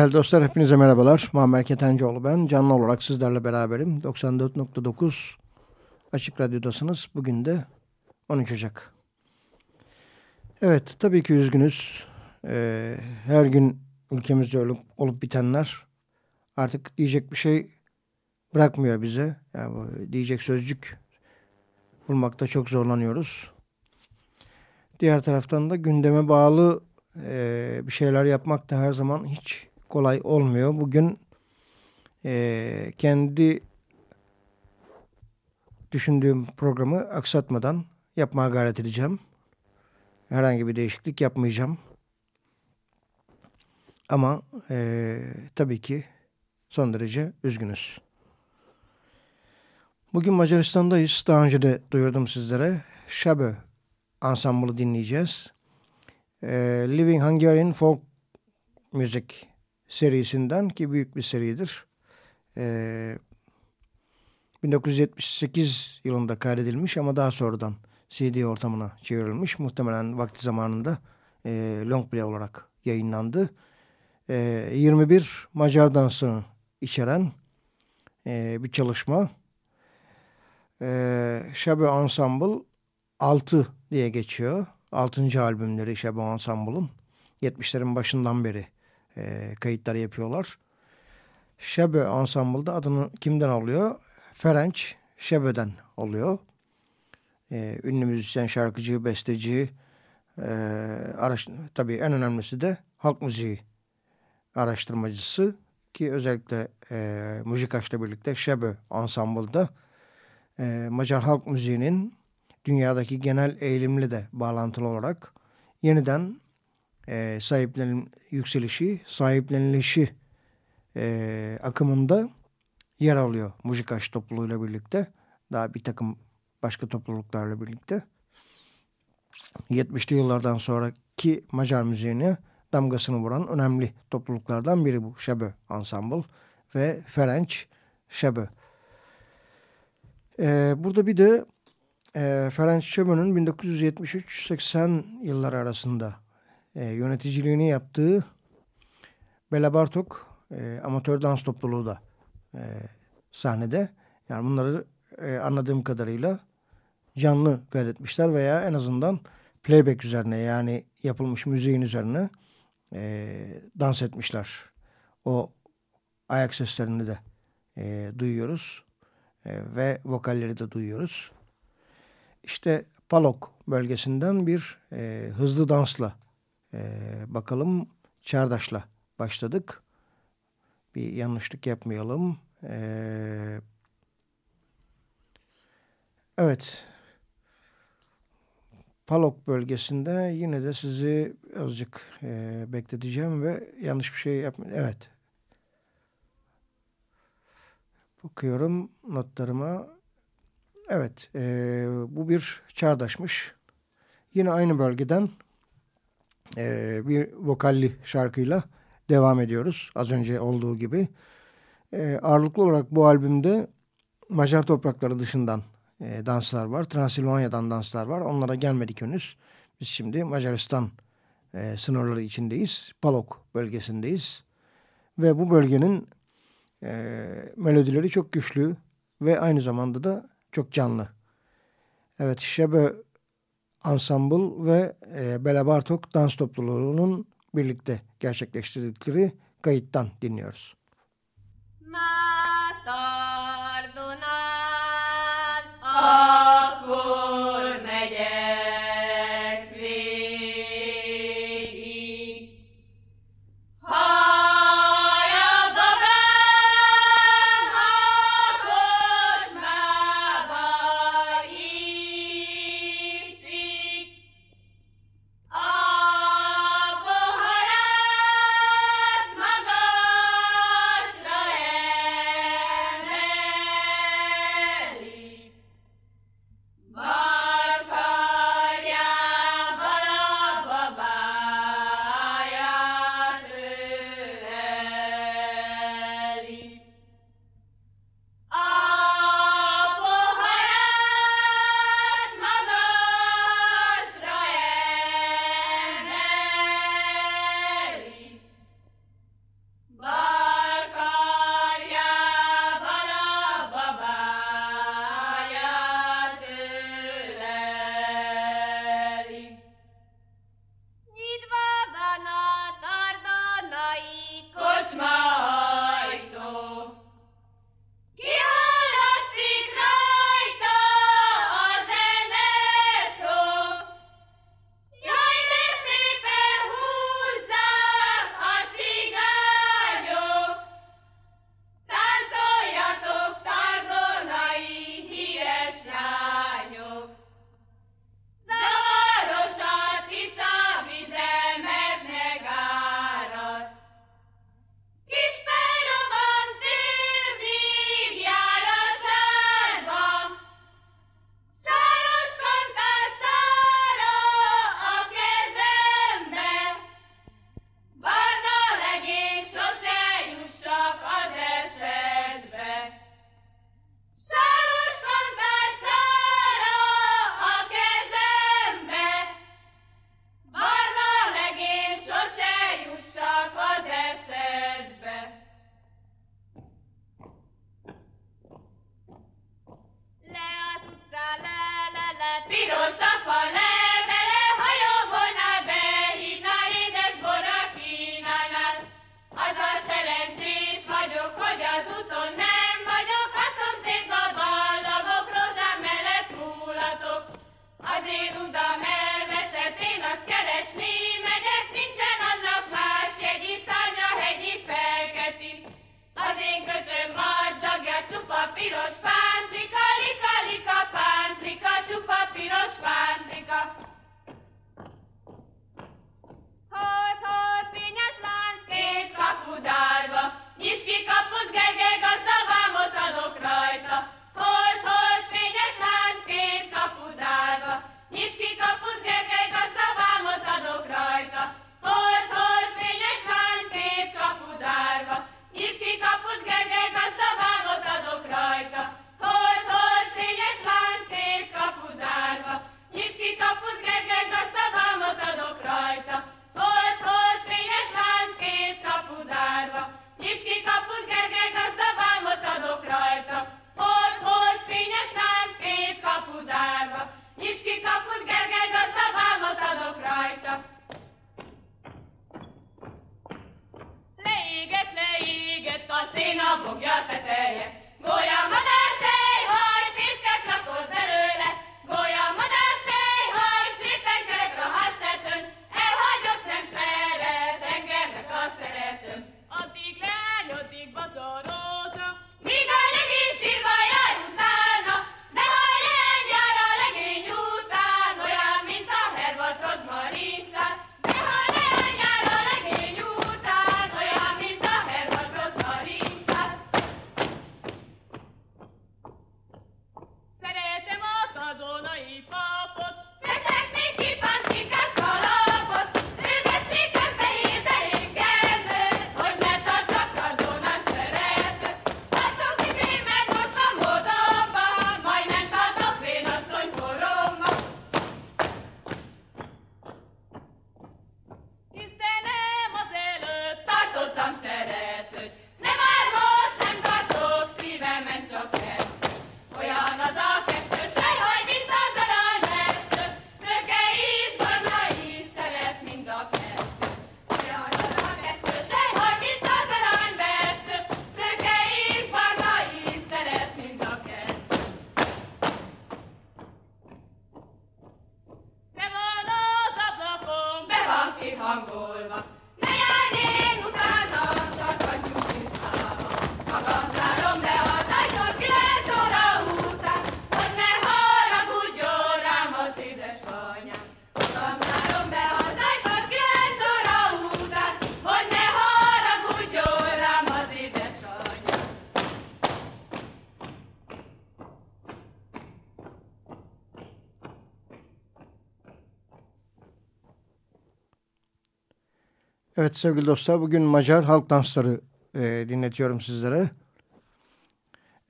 Değerli dostlar hepinize merhabalar. Muammer Ketencoğlu ben. Canlı olarak sizlerle beraberim. 94.9 Açık Radyo'dasınız. Bugün de 13 Ocak. Evet tabii ki üzgünüz. Ee, her gün ülkemizde olup, olup bitenler artık diyecek bir şey bırakmıyor bize. Yani diyecek sözcük bulmakta çok zorlanıyoruz. Diğer taraftan da gündeme bağlı e, bir şeyler yapmak da her zaman hiç kolay olmuyor. Bugün e, kendi düşündüğüm programı aksatmadan yapmaya gayret edeceğim. Herhangi bir değişiklik yapmayacağım. Ama e, tabii ki son derece üzgünüz. Bugün Macaristan'dayız. Daha önce de duyurdum sizlere. Şabe ansamblı dinleyeceğiz. E, Living Hungarian Folk Music serisinden ki büyük bir seridir. E, 1978 yılında kaydedilmiş ama daha sonradan CD ortamına çevrilmiş. Muhtemelen vakti zamanında e, long play olarak yayınlandı. E, 21 Macar dansını içeren e, bir çalışma. E, Şabe Ensemble 6 diye geçiyor. 6. albümleri Şabe Ensemble'ın. 70'lerin başından beri e, kayıtları yapıyorlar. Şabe Ensemble'da adını kimden alıyor? Ferenc Şebe'den oluyor. Ee, ünlü müzisyen, şarkıcı, besteci, e, araş, tabii en önemlisi de halk müziği araştırmacısı ki özellikle e, Müzikaş'la birlikte Şebe Ensemble'da e, Macar halk müziğinin dünyadaki genel eğilimle de bağlantılı olarak yeniden e, sahiplenin yükselişi, sahiplenilişi e, akımında yer alıyor Mujikaş topluluğuyla birlikte. Daha bir takım başka topluluklarla birlikte. 70'li yıllardan sonraki Macar müziğine damgasını vuran önemli topluluklardan biri bu Şebe Ensemble ve Ferenc Şebe. Ee, burada bir de e, Ferenc Şebe'nin 1973-80 yılları arasında e, yöneticiliğini yaptığı Bela Bartok e, amatör dans topluluğu da e, sahnede. Yani bunları e, anladığım kadarıyla canlı kaydetmişler veya en azından playback üzerine yani yapılmış müziğin üzerine e, dans etmişler. O ayak seslerini de e, duyuyoruz e, ve vokalleri de duyuyoruz. İşte Palok bölgesinden bir e, hızlı dansla e, bakalım Çardaş'la başladık bir yanlışlık yapmayalım. Ee, evet. Palok bölgesinde yine de sizi azıcık e, bekleteceğim ve yanlış bir şey yapmayayım. Evet. Bakıyorum notlarıma. Evet. E, bu bir çağdaşmış. Yine aynı bölgeden e, bir vokalli şarkıyla devam ediyoruz. Az önce olduğu gibi. E, ağırlıklı olarak bu albümde Macar toprakları dışından e, danslar var. Transilvanya'dan danslar var. Onlara gelmedik henüz. Biz şimdi Macaristan e, sınırları içindeyiz. Palok bölgesindeyiz. Ve bu bölgenin e, melodileri çok güçlü ve aynı zamanda da çok canlı. Evet Şebe Ensemble ve e, Bela Bartok dans topluluğunun birlikte gerçekleştirdikleri kayıttan dinliyoruz. Matar Evet sevgili dostlar bugün Macar halk dansları e, dinletiyorum sizlere.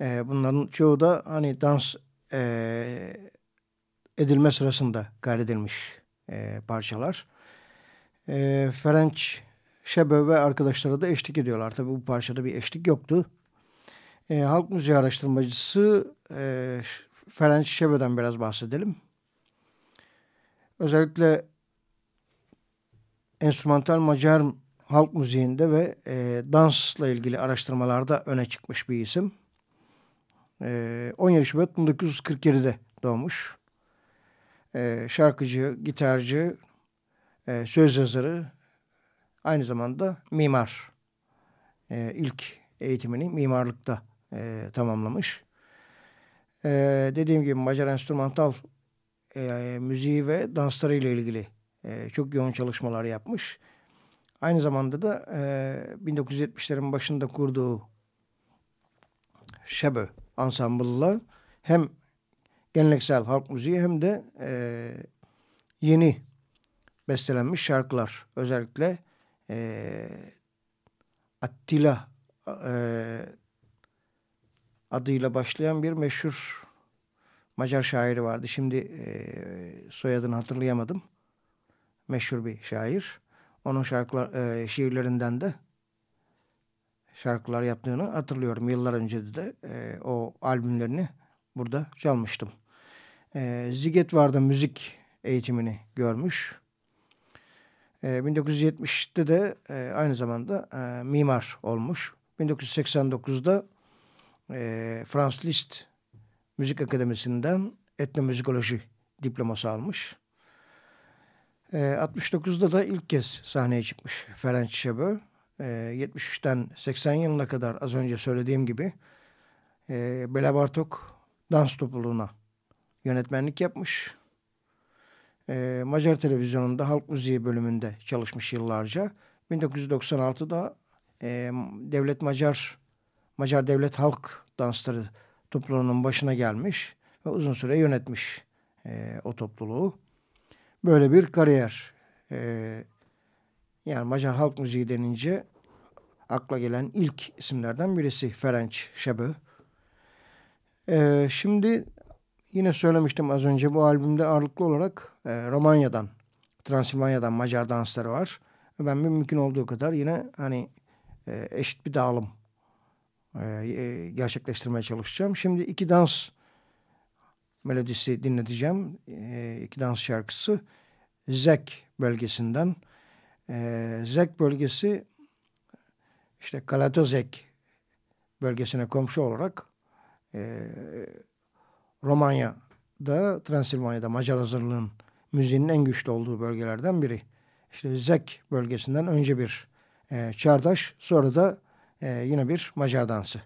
E, bunların çoğu da hani dans e, edilme sırasında kaydedilmiş e, parçalar. E, Ferenc Şebe ve arkadaşları da eşlik ediyorlar. Tabi bu parçada bir eşlik yoktu. E, halk müziği araştırmacısı e, Ferenc Şebe'den biraz bahsedelim. Özellikle enstrümantal Macar halk müziğinde ve e, dansla ilgili araştırmalarda öne çıkmış bir isim. E, 17 Şubat 1947'de doğmuş. E, şarkıcı, gitarcı, e, söz yazarı, aynı zamanda mimar. E, ilk eğitimini mimarlıkta e, tamamlamış. E, dediğim gibi Macar enstrümantal e, müziği ve dansları ile ilgili e, çok yoğun çalışmalar yapmış. Aynı zamanda da e, 1970'lerin başında kurduğu Şebe ansambılla hem geleneksel halk müziği hem de e, yeni bestelenmiş şarkılar. Özellikle e, Attila e, adıyla başlayan bir meşhur Macar şairi vardı. Şimdi e, soyadını hatırlayamadım meşhur bir şair. Onun şarkılar, e, şiirlerinden de şarkılar yaptığını hatırlıyorum. Yıllar önce de e, o albümlerini burada çalmıştım. E, Zigetvar'da müzik eğitimini görmüş. E, 1970'te de e, aynı zamanda e, mimar olmuş. 1989'da e, Franz Liszt Müzik Akademisi'nden etnomüzikoloji diploması almış. E, 69'da da ilk kez sahneye çıkmış Ferenc Şebö. E, 73'ten 80 yılına kadar az önce söylediğim gibi e, Bela Bartok dans topluluğuna yönetmenlik yapmış. E, Macar televizyonunda halk müziği bölümünde çalışmış yıllarca. 1996'da e, Devlet Macar Macar Devlet Halk Dansları topluluğunun başına gelmiş ve uzun süre yönetmiş e, o topluluğu. Böyle bir kariyer. E, yani Macar halk müziği denince akla gelen ilk isimlerden birisi Ferenc Şebö. E, şimdi yine söylemiştim az önce bu albümde ağırlıklı olarak e, Romanya'dan, Transilvanya'dan Macar dansları var. Ben mümkün olduğu kadar yine hani e, eşit bir dağılım e, e, gerçekleştirmeye çalışacağım. Şimdi iki dans melodisi dinleteceğim. E, iki dans şarkısı Zek bölgesinden. E, Zek bölgesi işte Kalatozek bölgesine komşu olarak e, Romanya'da, Transilvanya'da Macar hazırlığın müziğinin en güçlü olduğu bölgelerden biri. İşte Zek bölgesinden önce bir e, çağdaş sonra da e, yine bir Macar dansı.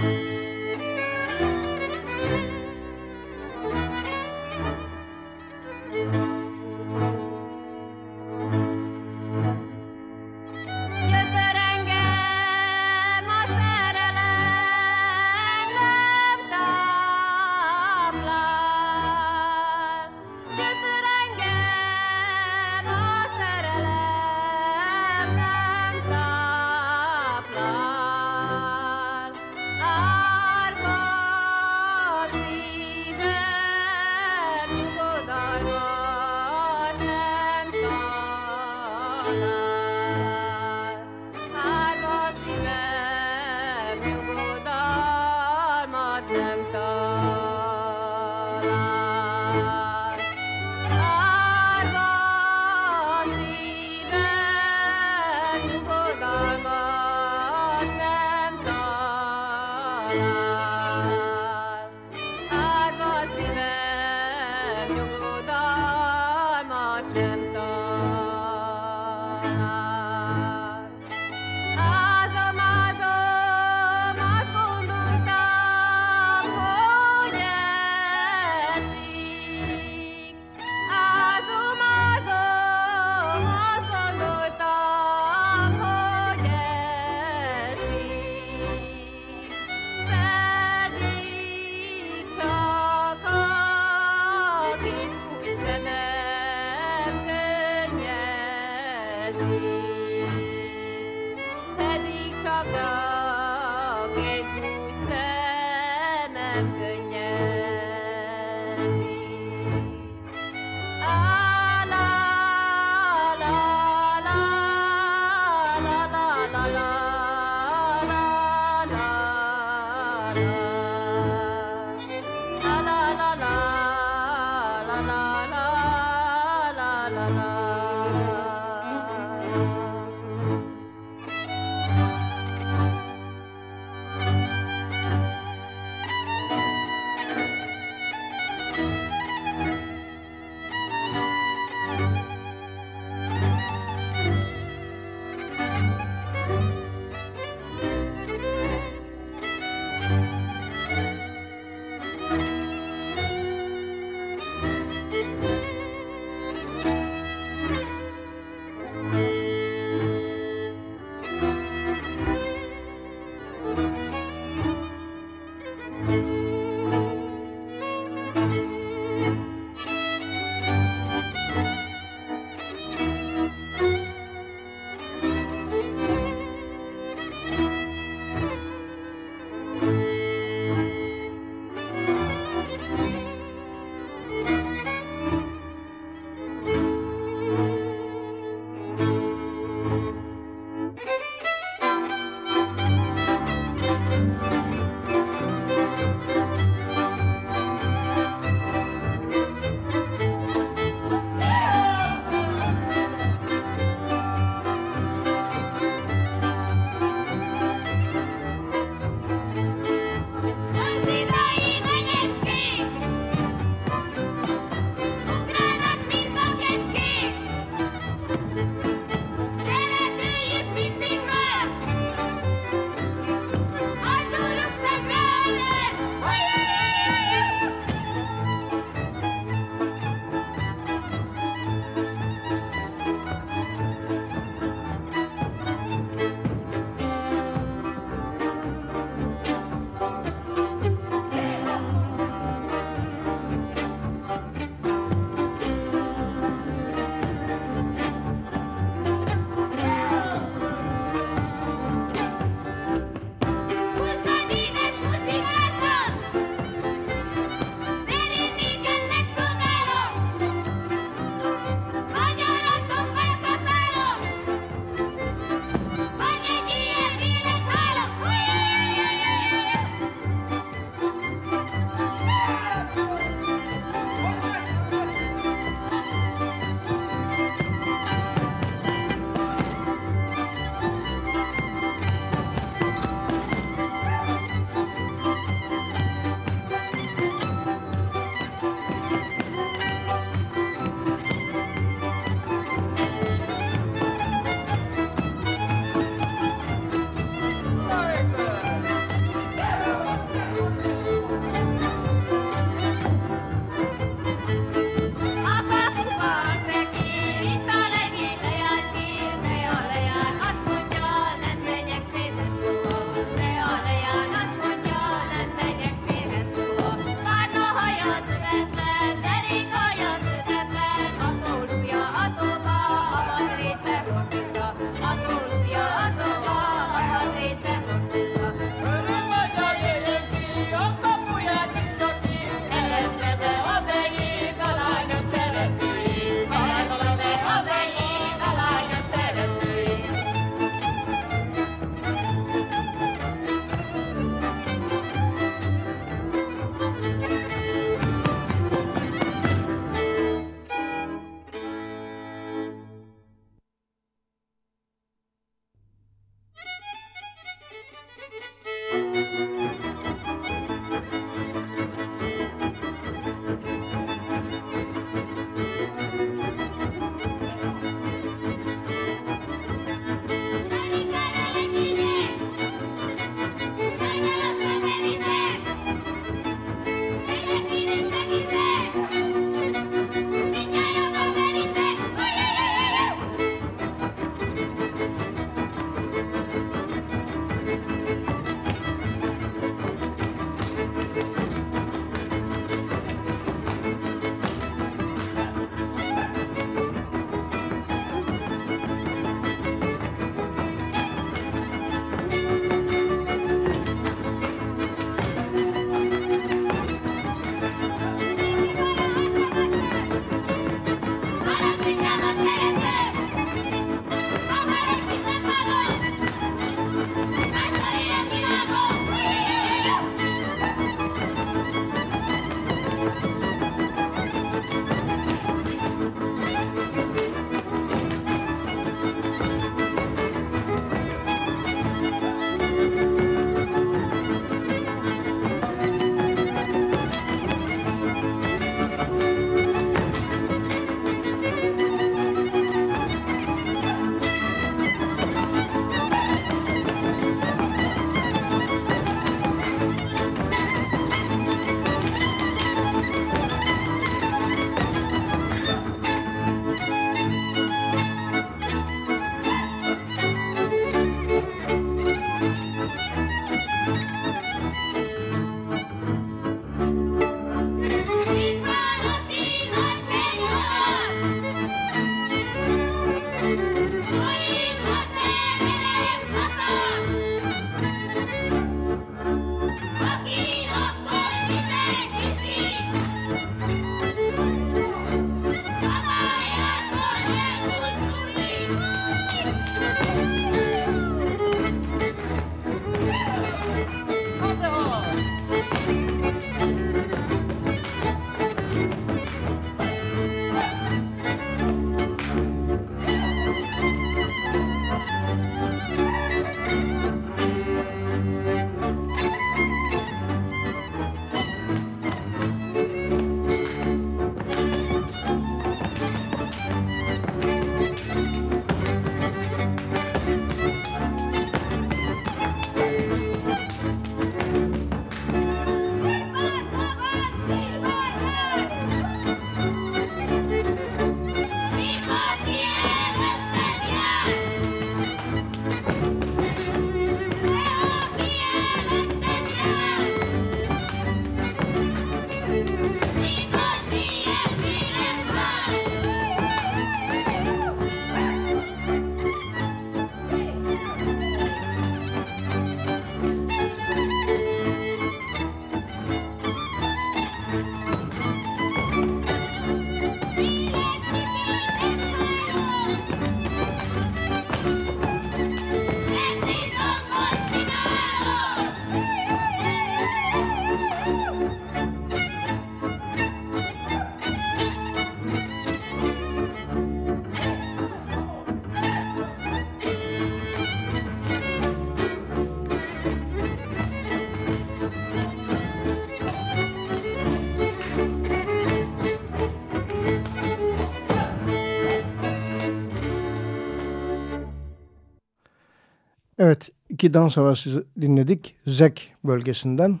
Evet, iki dans havası dinledik. Zek bölgesinden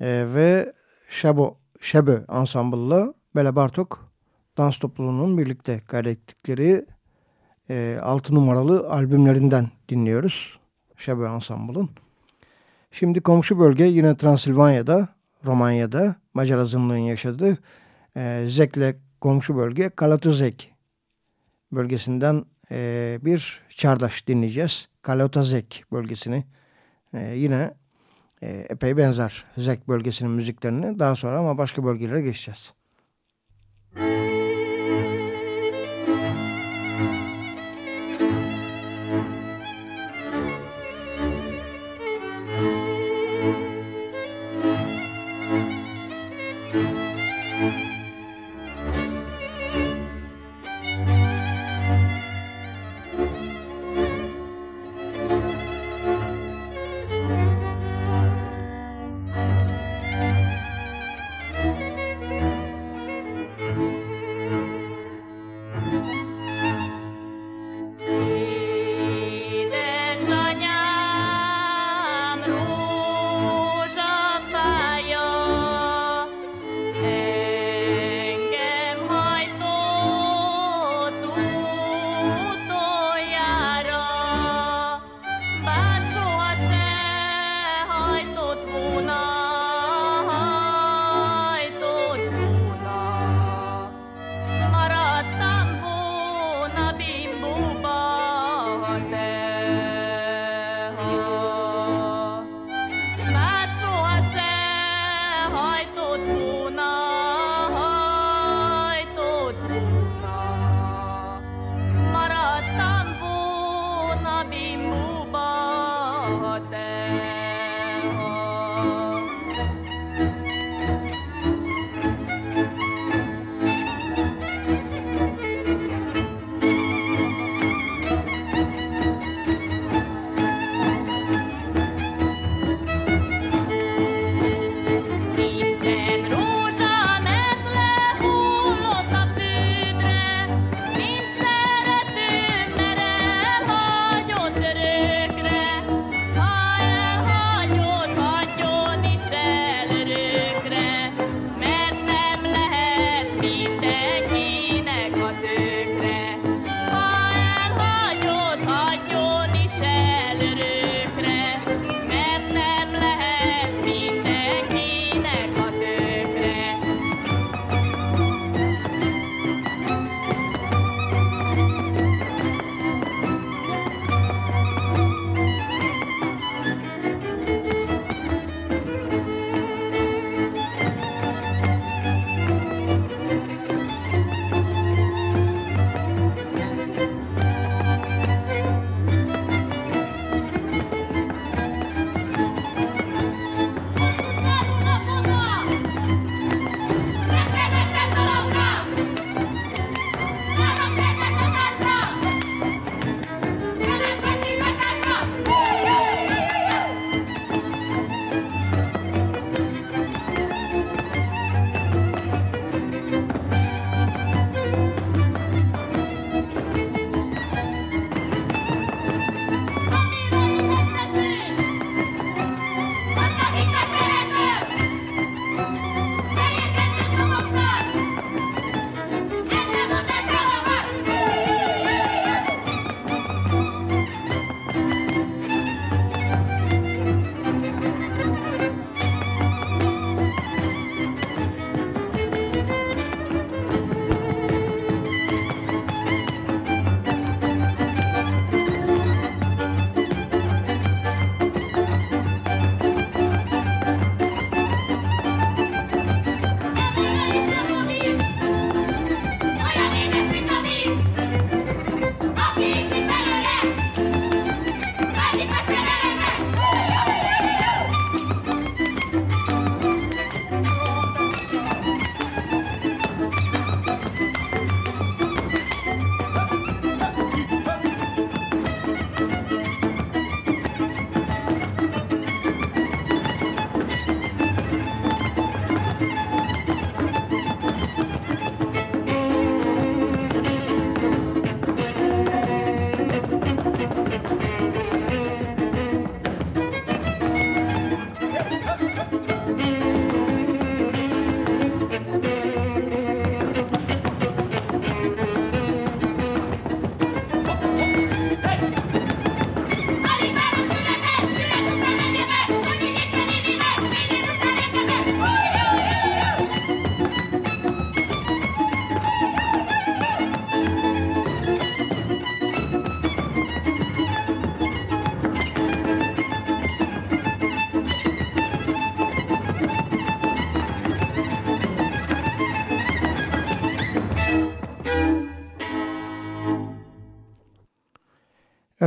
ee, ve Şabo, Şebe ansambılla Bela Bartok dans topluluğunun birlikte kaydettikleri e, 6 numaralı albümlerinden dinliyoruz. Şebe ansambılın. Şimdi komşu bölge yine Transilvanya'da, Romanya'da Macar azınlığın yaşadığı e, Zek'le komşu bölge Kalatozek bölgesinden e, bir çardaş dinleyeceğiz. Kalotazek bölgesini e, yine e, epey benzer Zek bölgesinin müziklerini daha sonra ama başka bölgelere geçeceğiz.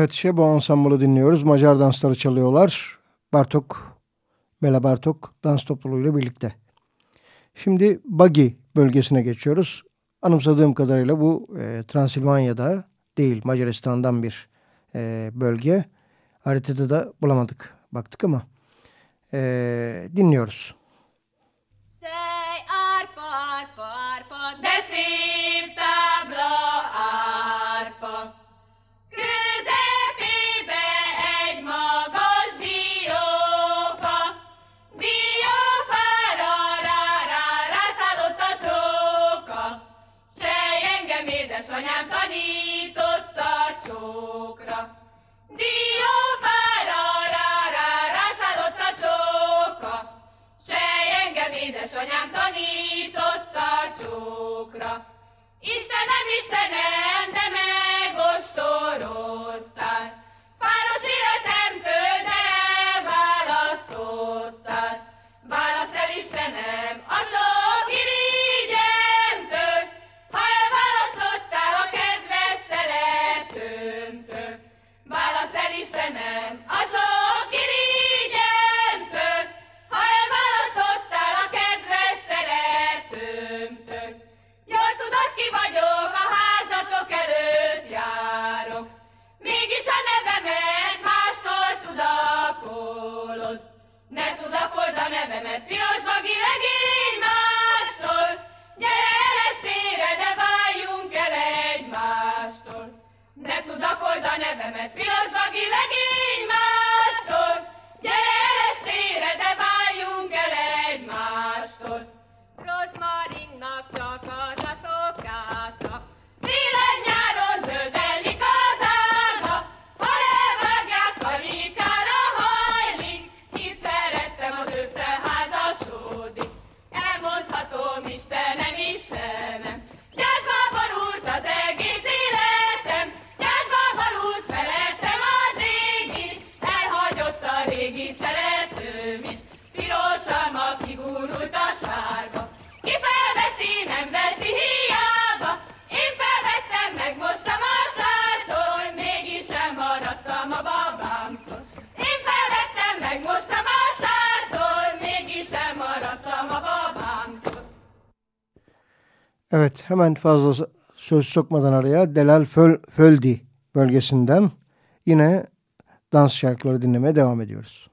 Evet Şebo Ansamblı dinliyoruz. Macar dansları çalıyorlar. Bartok, Bela Bartok dans topluluğuyla birlikte. Şimdi Bagi bölgesine geçiyoruz. Anımsadığım kadarıyla bu e, Transilvanya'da değil Macaristan'dan bir e, bölge. Haritada da bulamadık. Baktık ama e, dinliyoruz. Say arpa, édesanyám tanította csókra. Istenem, Istenem, de megostoroztál. Evet hemen fazla söz sokmadan araya Delal Föl, Földi bölgesinden yine dans şarkıları dinlemeye devam ediyoruz.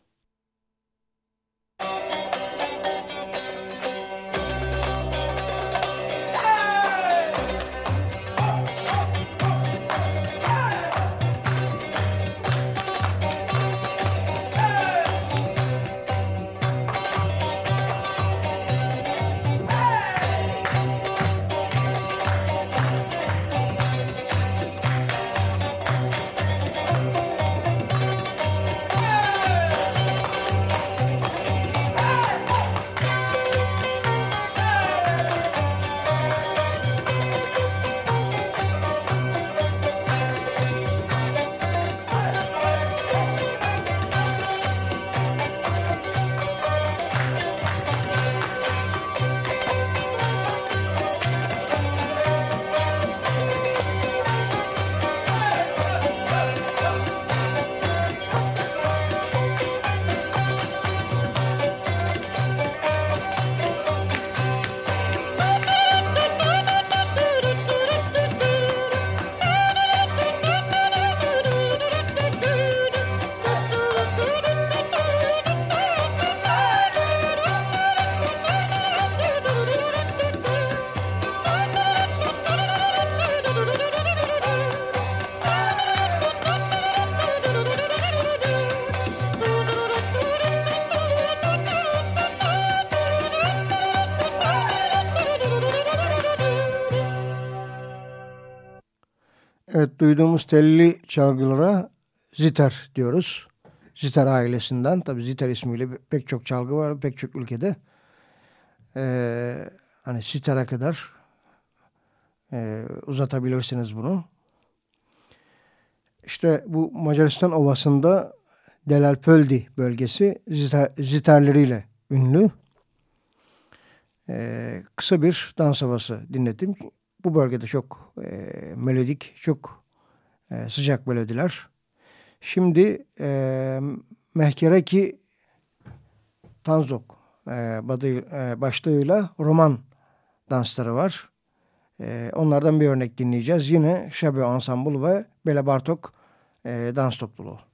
Evet duyduğumuz telli çalgılara ziter diyoruz. Ziter ailesinden. Tabi ziter ismiyle pek çok çalgı var pek çok ülkede. Ee, hani sitere kadar e, uzatabilirsiniz bunu. İşte bu Macaristan Ovası'nda Delalpöldi bölgesi ziter, ziterleriyle ünlü. Ee, kısa bir dans havası dinledim bu bölgede çok e, melodik, çok e, sıcak melodiler Şimdi e, Mehkereki Tanzok e, badı, e, başlığıyla roman dansları var. E, onlardan bir örnek dinleyeceğiz. Yine Şabe Ensemble ve Bela Bartok e, dans topluluğu.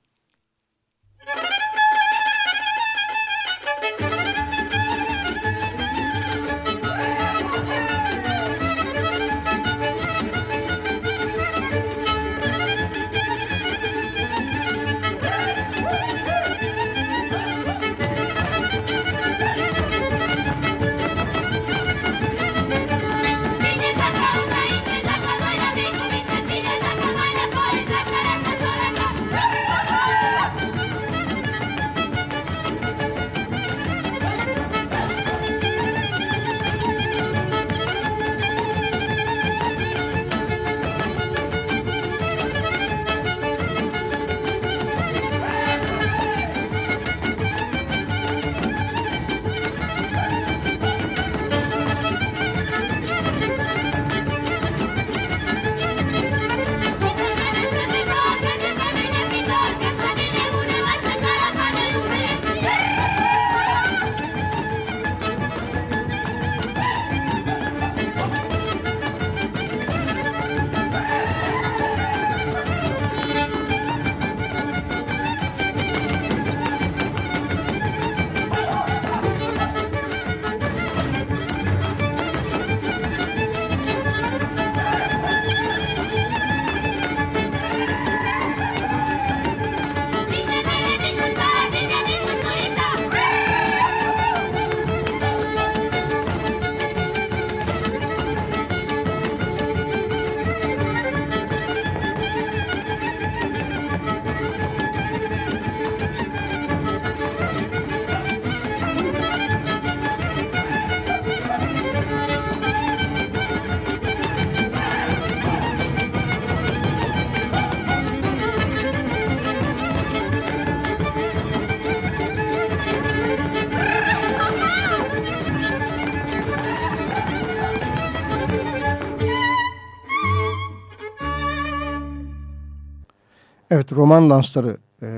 Evet roman dansları e,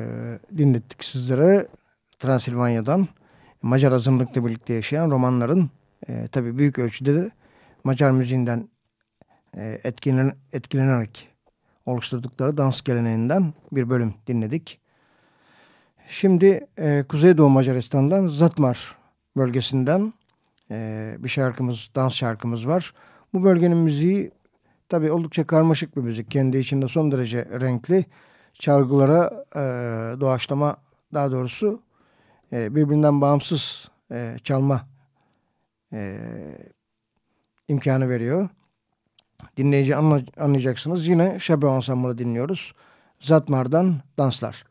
dinlettik sizlere Transilvanya'dan. Macar azınlıkla birlikte yaşayan romanların e, tabi büyük ölçüde de Macar müziğinden e, etkilen, etkilenerek oluşturdukları dans geleneğinden bir bölüm dinledik. Şimdi e, Kuzeydoğu Macaristan'dan Zatmar bölgesinden e, bir şarkımız, dans şarkımız var. Bu bölgenin müziği tabi oldukça karmaşık bir müzik. Kendi içinde son derece renkli çalgılara e, doğaçlama daha doğrusu e, birbirinden bağımsız e, çalma e, imkanı veriyor. Dinleyici anlayacaksınız. Yine Şebe Ensemble'ı dinliyoruz. Zatmar'dan Danslar.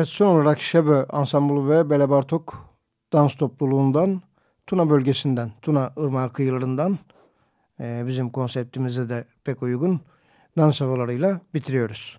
Evet son olarak Şebe Ansambulu ve Bele Bartok dans topluluğundan Tuna bölgesinden, Tuna ırmağı kıyılarından e, bizim konseptimize de pek uygun dans havalarıyla bitiriyoruz.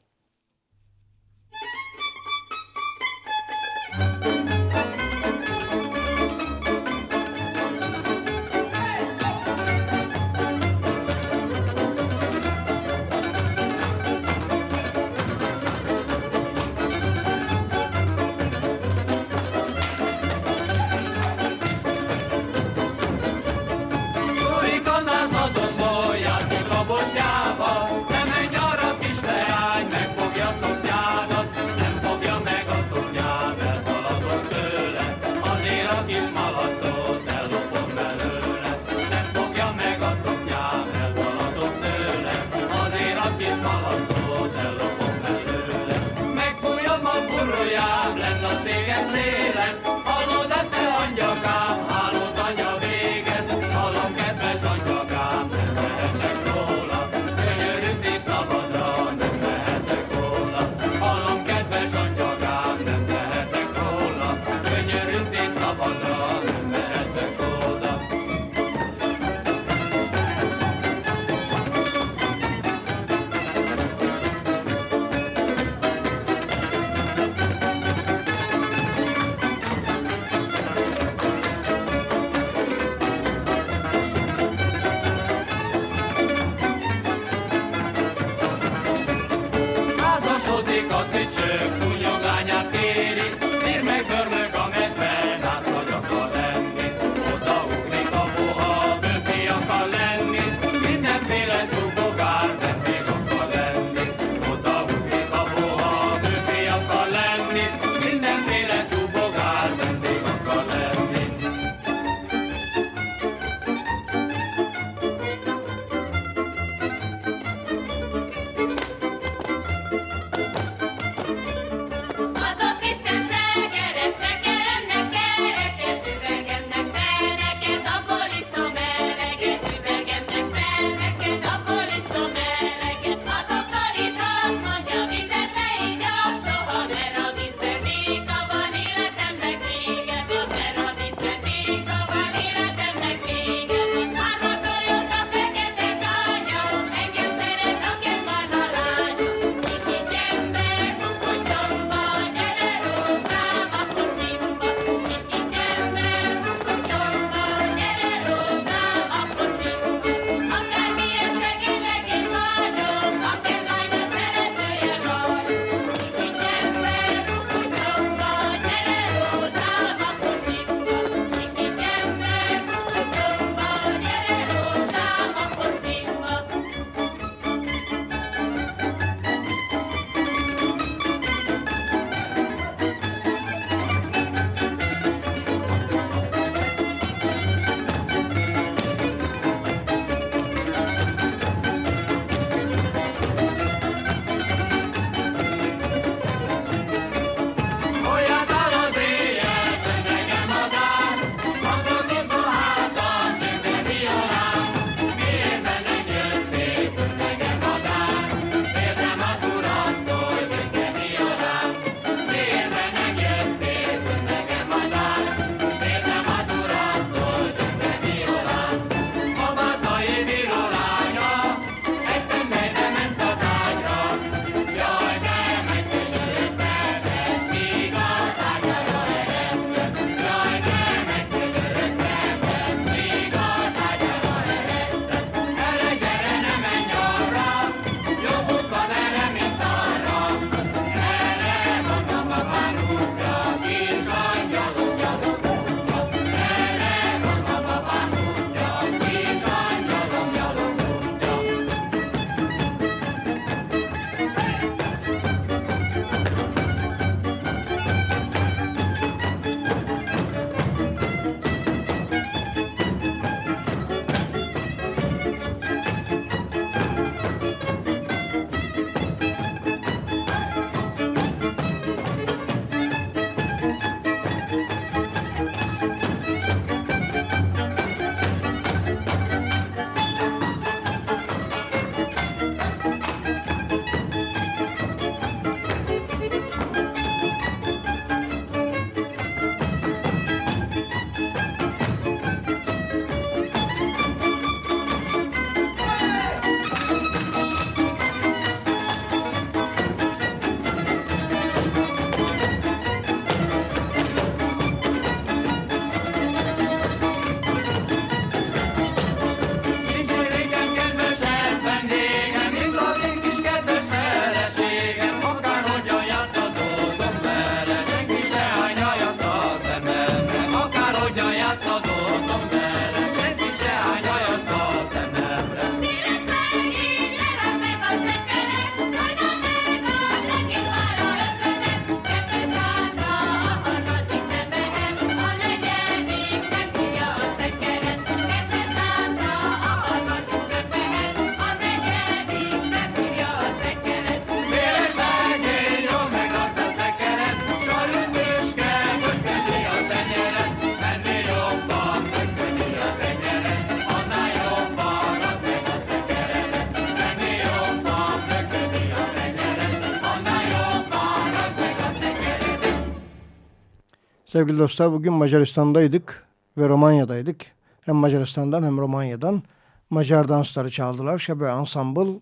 Sevgili dostlar bugün Macaristan'daydık ve Romanya'daydık. Hem Macaristan'dan hem Romanya'dan Macar dansları çaldılar. Şabe Ensemble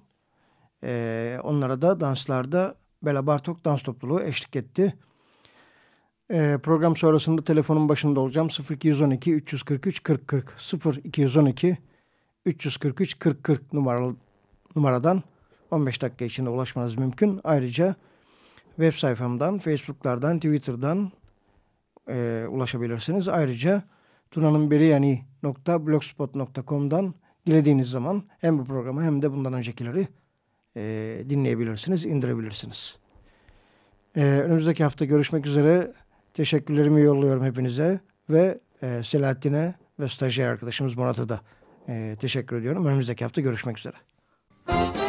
e, onlara da danslarda Bela Bartok dans topluluğu eşlik etti. E, program sonrasında telefonun başında olacağım. 0212 343 40 40 0212 343 40 40 numaralı numaradan 15 dakika içinde ulaşmanız mümkün. Ayrıca web sayfamdan, Facebook'lardan, Twitter'dan e, ulaşabilirsiniz. Ayrıca tunanınberiyani.blogspot.com'dan dilediğiniz zaman hem bu programı hem de bundan öncekileri e, dinleyebilirsiniz, indirebilirsiniz. E, önümüzdeki hafta görüşmek üzere. Teşekkürlerimi yolluyorum hepinize ve e, Selahattin'e ve stajyer arkadaşımız Murat'a da e, teşekkür ediyorum. Önümüzdeki hafta görüşmek üzere. Să